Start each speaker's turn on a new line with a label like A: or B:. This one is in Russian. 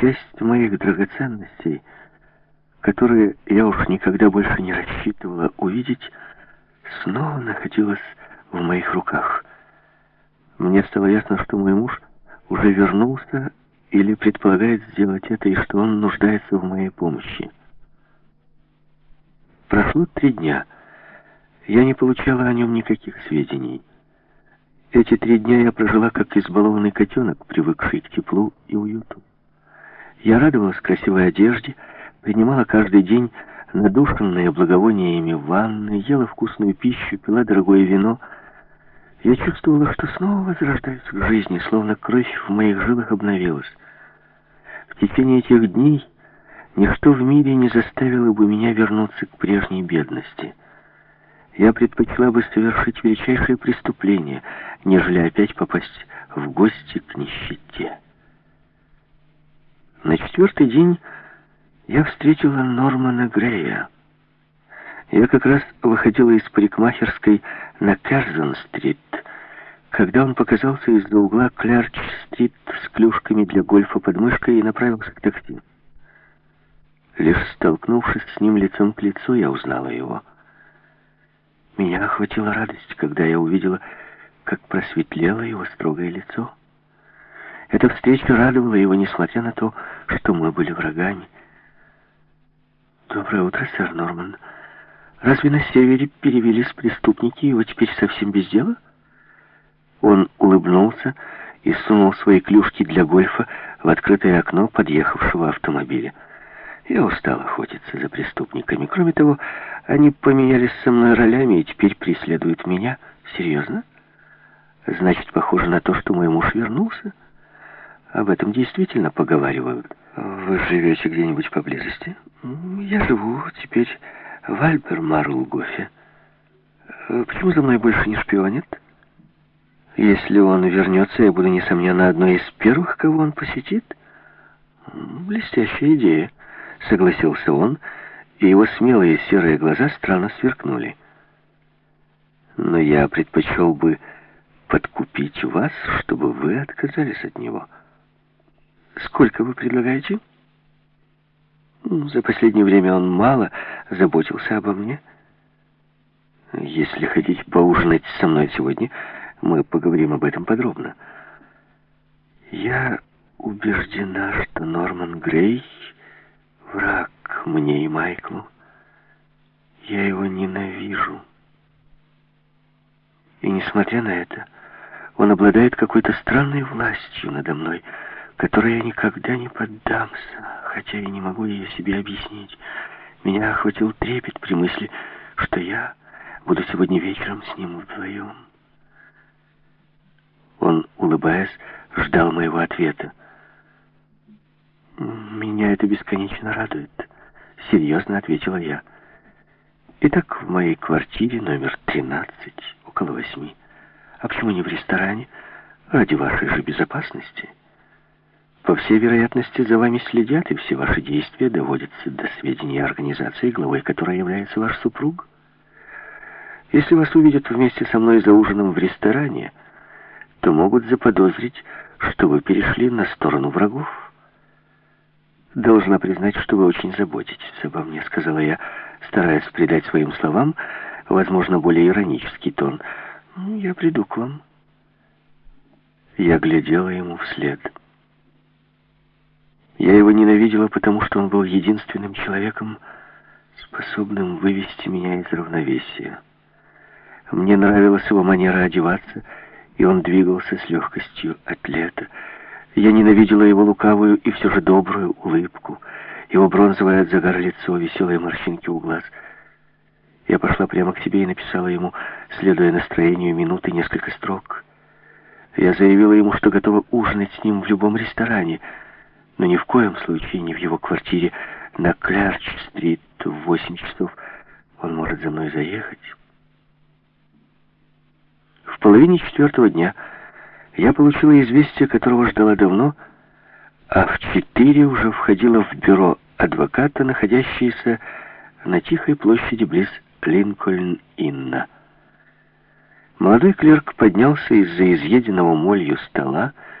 A: часть моих драгоценностей, которые я уж никогда больше не рассчитывала увидеть, снова находилась в моих руках. Мне стало ясно, что мой муж уже вернулся или предполагает сделать это, и что он нуждается в моей помощи. Прошло три дня. Я не получала о нем никаких сведений. Эти три дня я прожила как избалованный котенок, привыкший к теплу и уюту. Я радовалась красивой одежде, принимала каждый день надушенные благовониями ванны, ела вкусную пищу, пила дорогое вино. Я чувствовала, что снова возрождаюсь к жизни, словно кровь в моих жилах обновилась. В течение этих дней ничто в мире не заставило бы меня вернуться к прежней бедности. Я предпочла бы совершить величайшее преступление, нежели опять попасть в гости к нищете. На четвертый день я встретила Нормана Грея. Я как раз выходила из парикмахерской на Керзон-стрит, когда он показался из-за угла Клярч-стрит с клюшками для гольфа под мышкой и направился к такси. Лишь столкнувшись с ним лицом к лицу, я узнала его. Меня охватила радость, когда я увидела, как просветлело его строгое лицо. Эта встреча радовала его, несмотря на то, что мы были врагами. «Доброе утро, сэр Норман. Разве на севере перевелись преступники, и вы теперь совсем без дела?» Он улыбнулся и сунул свои клюшки для гольфа в открытое окно подъехавшего автомобиля. Я устал охотиться за преступниками. Кроме того, они поменялись со мной ролями и теперь преследуют меня. Серьезно? Значит, похоже на то, что мой муж вернулся? Об этом действительно поговаривают. Вы живете где-нибудь поблизости? Я живу теперь в Альбермарлгофе. Почему за мной больше не шпионит? Если он вернется, я буду, несомненно, одной из первых, кого он посетит. Блестящая идея, согласился он, и его смелые серые глаза странно сверкнули. Но я предпочел бы подкупить вас, чтобы вы отказались от него. Сколько вы предлагаете? За последнее время он мало заботился обо мне. Если хотите поужинать со мной сегодня, мы поговорим об этом подробно. Я убеждена, что Норман Грей враг мне и Майклу. Я его ненавижу. И несмотря на это, он обладает какой-то странной властью надо мной — которой я никогда не поддамся, хотя и не могу ее себе объяснить. Меня охватил трепет при мысли, что я буду сегодня вечером с ним вдвоем. Он, улыбаясь, ждал моего ответа. «Меня это бесконечно радует», — серьезно ответила я. «Итак, в моей квартире номер 13, около восьми. А почему не в ресторане? Ради вашей же безопасности». По всей вероятности, за вами следят, и все ваши действия доводятся до сведения организации, главой которой является ваш супруг. Если вас увидят вместе со мной за ужином в ресторане, то могут заподозрить, что вы перешли на сторону врагов. «Должна признать, что вы очень заботитесь обо мне», — сказала я, стараясь придать своим словам, возможно, более иронический тон. «Ну, «Я приду к вам». Я глядела ему вслед. Его ненавидела, потому что он был единственным человеком, способным вывести меня из равновесия. Мне нравилась его манера одеваться, и он двигался с легкостью атлета. Я ненавидела его лукавую и все же добрую улыбку, его бронзовое от загара лицо, веселые морщинки у глаз. Я пошла прямо к себе и написала ему, следуя настроению минуты, несколько строк. Я заявила ему, что готова ужинать с ним в любом ресторане — но ни в коем случае не в его квартире на Клярч-стрит в восемь часов. Он может за мной заехать. В половине четвертого дня я получила известие, которого ждала давно, а в четыре уже входила в бюро адвоката, находящееся на тихой площади близ Линкольн-Инна. Молодой клерк поднялся из-за изъеденного молью стола